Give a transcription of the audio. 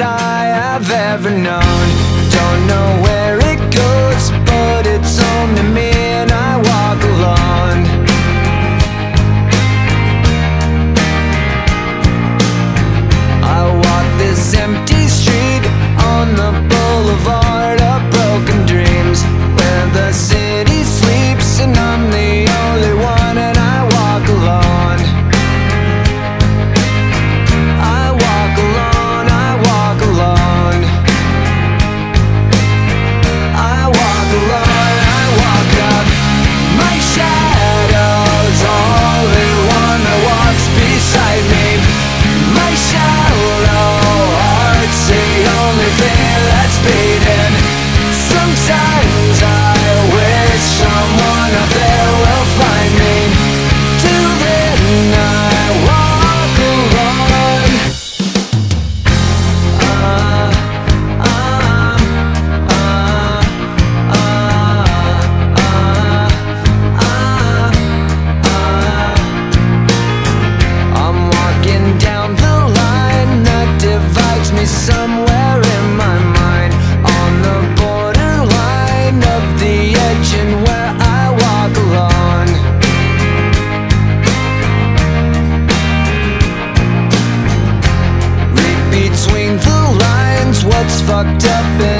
that I have ever known. Don't know where it goes, but it's home to me. fucked up